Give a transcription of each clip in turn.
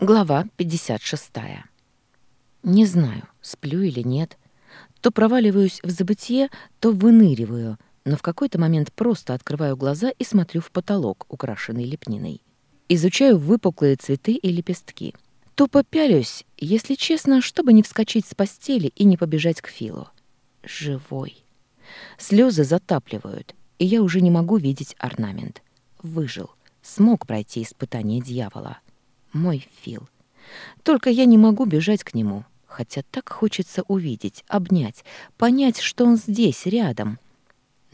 Глава 56. Не знаю, сплю или нет. То проваливаюсь в забытье, то выныриваю, но в какой-то момент просто открываю глаза и смотрю в потолок, украшенный лепниной. Изучаю выпуклые цветы и лепестки. То попялюсь, если честно, чтобы не вскочить с постели и не побежать к Филу. Живой. Слезы затапливают, и я уже не могу видеть орнамент. Выжил. Смог пройти испытание дьявола. — мой Фил. Только я не могу бежать к нему, хотя так хочется увидеть, обнять, понять, что он здесь, рядом.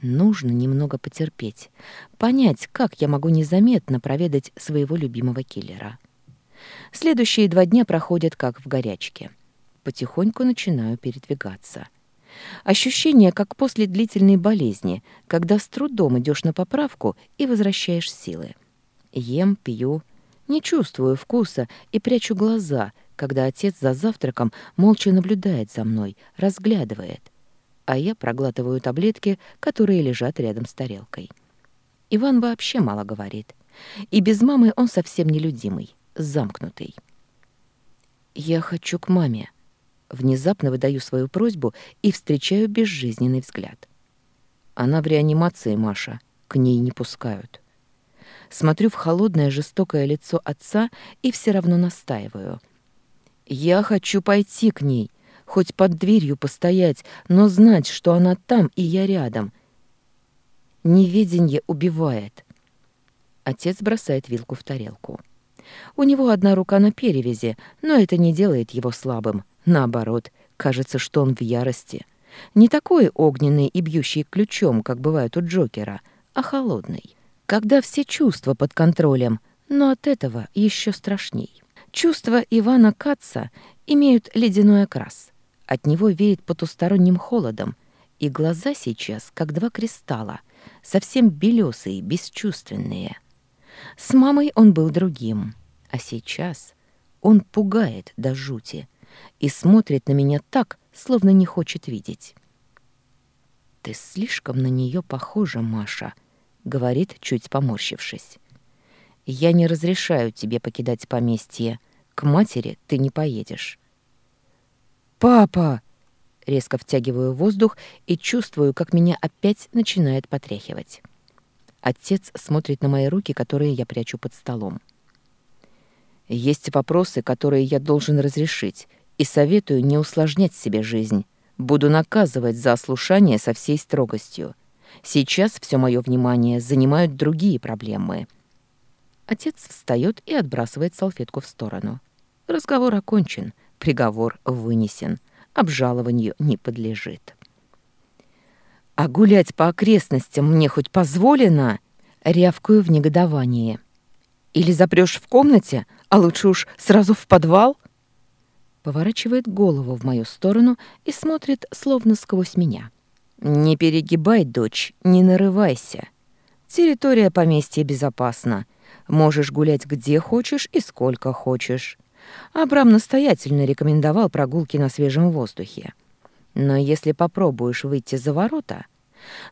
Нужно немного потерпеть, понять, как я могу незаметно проведать своего любимого киллера. Следующие два дня проходят как в горячке. Потихоньку начинаю передвигаться. Ощущение, как после длительной болезни, когда с трудом идешь на поправку и возвращаешь силы. Ем, пью, не чувствую вкуса и прячу глаза, когда отец за завтраком молча наблюдает за мной, разглядывает. А я проглатываю таблетки, которые лежат рядом с тарелкой. Иван вообще мало говорит. И без мамы он совсем нелюдимый, замкнутый. «Я хочу к маме». Внезапно выдаю свою просьбу и встречаю безжизненный взгляд. Она в реанимации, Маша. К ней не пускают смотрю в холодное жестокое лицо отца и все равно настаиваю. «Я хочу пойти к ней, хоть под дверью постоять, но знать, что она там, и я рядом. Неведенье убивает». Отец бросает вилку в тарелку. У него одна рука на перевязи, но это не делает его слабым. Наоборот, кажется, что он в ярости. Не такой огненный и бьющий ключом, как бывает у Джокера, а холодный когда все чувства под контролем, но от этого еще страшней. Чувства Ивана Каца имеют ледяной окрас. От него веет потусторонним холодом, и глаза сейчас, как два кристалла, совсем белесые, бесчувственные. С мамой он был другим, а сейчас он пугает до жути и смотрит на меня так, словно не хочет видеть. «Ты слишком на нее похожа, Маша», говорит, чуть поморщившись. «Я не разрешаю тебе покидать поместье. К матери ты не поедешь». «Папа!» Резко втягиваю воздух и чувствую, как меня опять начинает потряхивать. Отец смотрит на мои руки, которые я прячу под столом. «Есть вопросы, которые я должен разрешить, и советую не усложнять себе жизнь. Буду наказывать за ослушание со всей строгостью. Сейчас все мое внимание занимают другие проблемы. Отец встает и отбрасывает салфетку в сторону. Разговор окончен, приговор вынесен, обжалованию не подлежит. «А гулять по окрестностям мне хоть позволено?» Рявкую в негодовании. «Или запрешь в комнате, а лучше уж сразу в подвал?» Поворачивает голову в мою сторону и смотрит, словно сквозь меня. «Не перегибай, дочь, не нарывайся. Территория поместья безопасна. Можешь гулять где хочешь и сколько хочешь». Абрам настоятельно рекомендовал прогулки на свежем воздухе. «Но если попробуешь выйти за ворота...»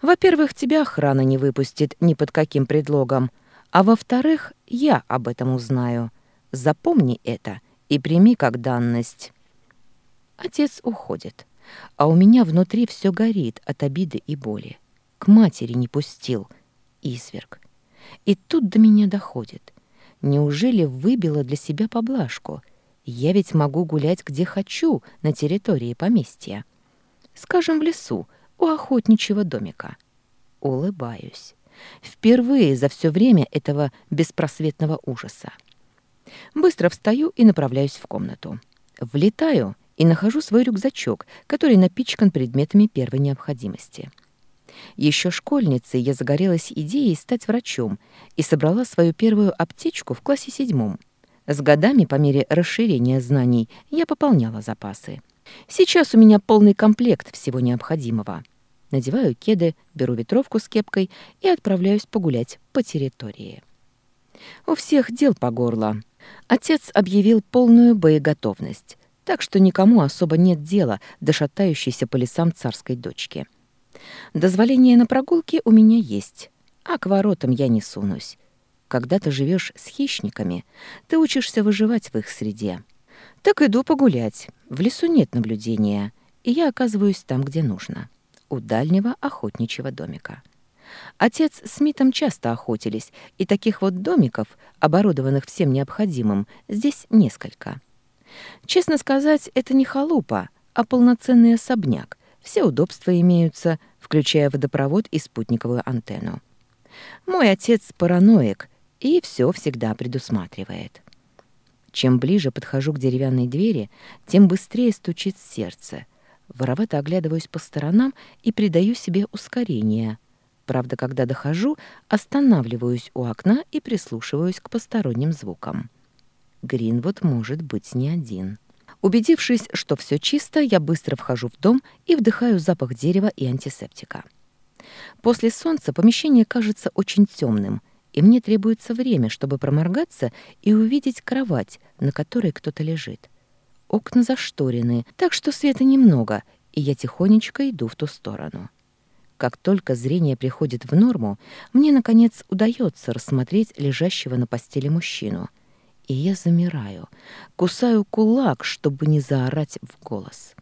Во-первых, тебя охрана не выпустит ни под каким предлогом. А во-вторых, я об этом узнаю. Запомни это и прими как данность. Отец уходит. А у меня внутри все горит от обиды и боли. К матери не пустил. Изверг. И тут до меня доходит. Неужели выбила для себя поблажку? Я ведь могу гулять где хочу на территории поместья. Скажем, в лесу, у охотничьего домика. Улыбаюсь. Впервые за все время этого беспросветного ужаса. Быстро встаю и направляюсь в комнату. Влетаю — и нахожу свой рюкзачок, который напичкан предметами первой необходимости. Еще школьницей я загорелась идеей стать врачом и собрала свою первую аптечку в классе седьмом. С годами, по мере расширения знаний, я пополняла запасы. Сейчас у меня полный комплект всего необходимого. Надеваю кеды, беру ветровку с кепкой и отправляюсь погулять по территории. У всех дел по горло. Отец объявил полную боеготовность, так что никому особо нет дела до шатающейся по лесам царской дочки. Дозволение на прогулки у меня есть, а к воротам я не сунусь. Когда ты живешь с хищниками, ты учишься выживать в их среде. Так иду погулять. В лесу нет наблюдения, и я оказываюсь там, где нужно, у дальнего охотничьего домика. Отец с Митом часто охотились, и таких вот домиков, оборудованных всем необходимым, здесь несколько. Честно сказать, это не халупа, а полноценный особняк. Все удобства имеются, включая водопровод и спутниковую антенну. Мой отец параноик и все всегда предусматривает. Чем ближе подхожу к деревянной двери, тем быстрее стучит сердце. Воровато оглядываюсь по сторонам и придаю себе ускорение. Правда, когда дохожу, останавливаюсь у окна и прислушиваюсь к посторонним звукам. Гринвуд может быть не один. Убедившись, что все чисто, я быстро вхожу в дом и вдыхаю запах дерева и антисептика. После солнца помещение кажется очень темным, и мне требуется время, чтобы проморгаться и увидеть кровать, на которой кто-то лежит. Окна зашторены, так что света немного, и я тихонечко иду в ту сторону. Как только зрение приходит в норму, мне, наконец, удается рассмотреть лежащего на постели мужчину — и я замираю, кусаю кулак, чтобы не заорать в голос.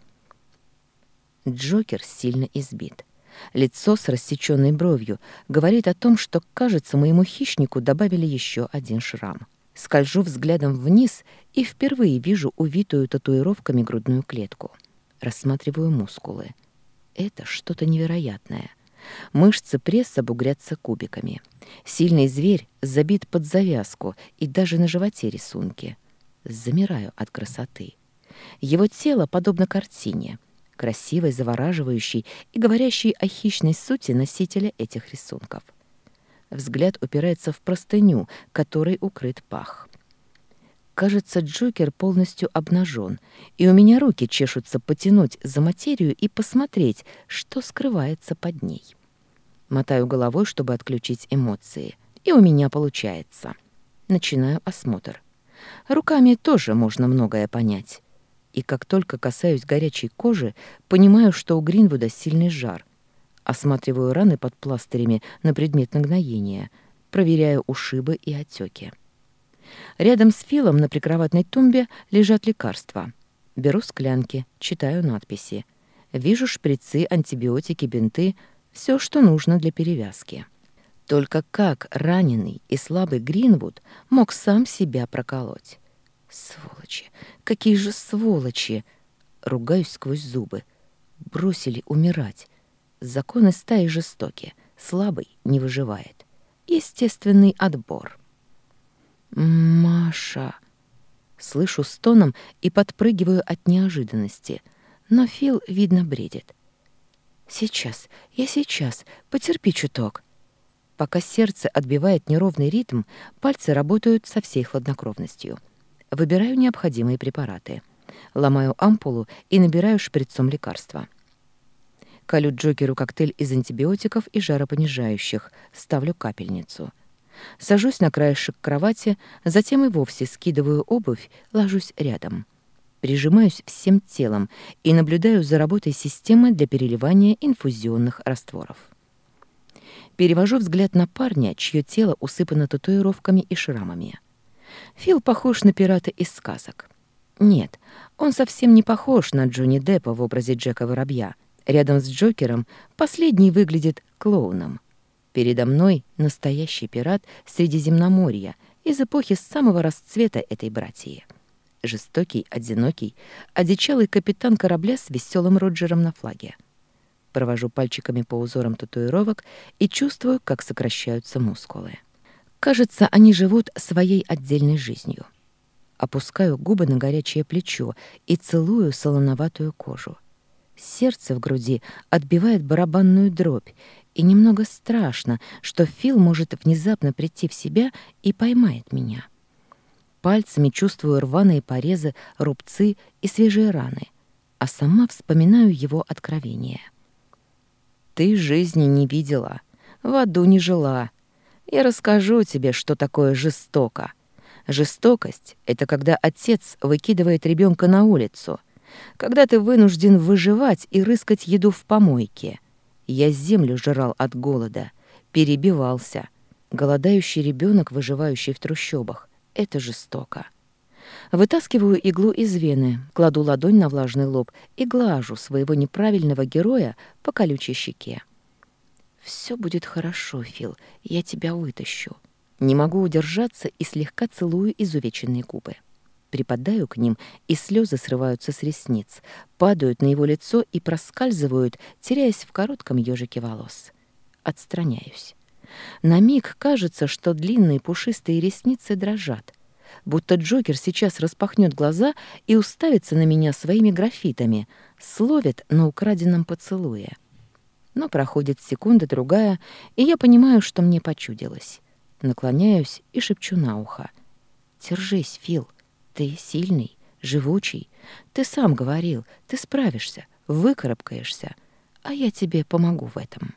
Джокер сильно избит. Лицо с рассеченной бровью говорит о том, что, кажется, моему хищнику добавили еще один шрам. Скольжу взглядом вниз и впервые вижу увитую татуировками грудную клетку. Рассматриваю мускулы. Это что-то невероятное — Мышцы пресса бугрятся кубиками. Сильный зверь забит под завязку и даже на животе рисунки. Замираю от красоты. Его тело подобно картине, красивой, завораживающей и говорящей о хищной сути носителя этих рисунков. Взгляд упирается в простыню, которой укрыт пах. Кажется, Джокер полностью обнажен, и у меня руки чешутся потянуть за материю и посмотреть, что скрывается под ней. Мотаю головой, чтобы отключить эмоции. И у меня получается. Начинаю осмотр. Руками тоже можно многое понять. И как только касаюсь горячей кожи, понимаю, что у Гринвуда сильный жар. Осматриваю раны под пластырями на предмет нагноения, проверяю ушибы и отеки. Рядом с Филом на прикроватной тумбе лежат лекарства. Беру склянки, читаю надписи. Вижу шприцы, антибиотики, бинты, все, что нужно для перевязки. Только как раненый и слабый Гринвуд мог сам себя проколоть? Сволочи! Какие же сволочи! Ругаюсь сквозь зубы. Бросили умирать. Законы стаи жестоки. Слабый не выживает. Естественный отбор. «Маша!» Слышу стоном и подпрыгиваю от неожиданности, но Фил, видно, бредит. «Сейчас, я сейчас, потерпи чуток». Пока сердце отбивает неровный ритм, пальцы работают со всей хладнокровностью. Выбираю необходимые препараты. Ломаю ампулу и набираю шприцом лекарства. Колю Джокеру коктейль из антибиотиков и жаропонижающих, ставлю капельницу — Сажусь на краешек кровати, затем и вовсе скидываю обувь, ложусь рядом. Прижимаюсь всем телом и наблюдаю за работой системы для переливания инфузионных растворов. Перевожу взгляд на парня, чье тело усыпано татуировками и шрамами. Фил похож на пирата из сказок. Нет, он совсем не похож на Джонни Деппа в образе Джека Воробья. Рядом с Джокером последний выглядит клоуном. Передо мной настоящий пират Средиземноморья из эпохи самого расцвета этой братьи. Жестокий, одинокий, одичалый капитан корабля с веселым Роджером на флаге. Провожу пальчиками по узорам татуировок и чувствую, как сокращаются мускулы. Кажется, они живут своей отдельной жизнью. Опускаю губы на горячее плечо и целую солоноватую кожу. Сердце в груди отбивает барабанную дробь, и немного страшно, что Фил может внезапно прийти в себя и поймает меня. Пальцами чувствую рваные порезы, рубцы и свежие раны, а сама вспоминаю его откровение. «Ты жизни не видела, в аду не жила. Я расскажу тебе, что такое жестоко. Жестокость — это когда отец выкидывает ребенка на улицу — когда ты вынужден выживать и рыскать еду в помойке. Я землю жрал от голода, перебивался. Голодающий ребенок, выживающий в трущобах. Это жестоко. Вытаскиваю иглу из вены, кладу ладонь на влажный лоб и глажу своего неправильного героя по колючей щеке. «Все будет хорошо, Фил, я тебя вытащу». Не могу удержаться и слегка целую изувеченные губы припадаю к ним, и слезы срываются с ресниц, падают на его лицо и проскальзывают, теряясь в коротком ежике волос. Отстраняюсь. На миг кажется, что длинные пушистые ресницы дрожат, будто Джокер сейчас распахнет глаза и уставится на меня своими графитами, словит на украденном поцелуе. Но проходит секунда-другая, и я понимаю, что мне почудилось. Наклоняюсь и шепчу на ухо. «Держись, Фил, ты сильный, живучий. Ты сам говорил, ты справишься, выкарабкаешься. А я тебе помогу в этом».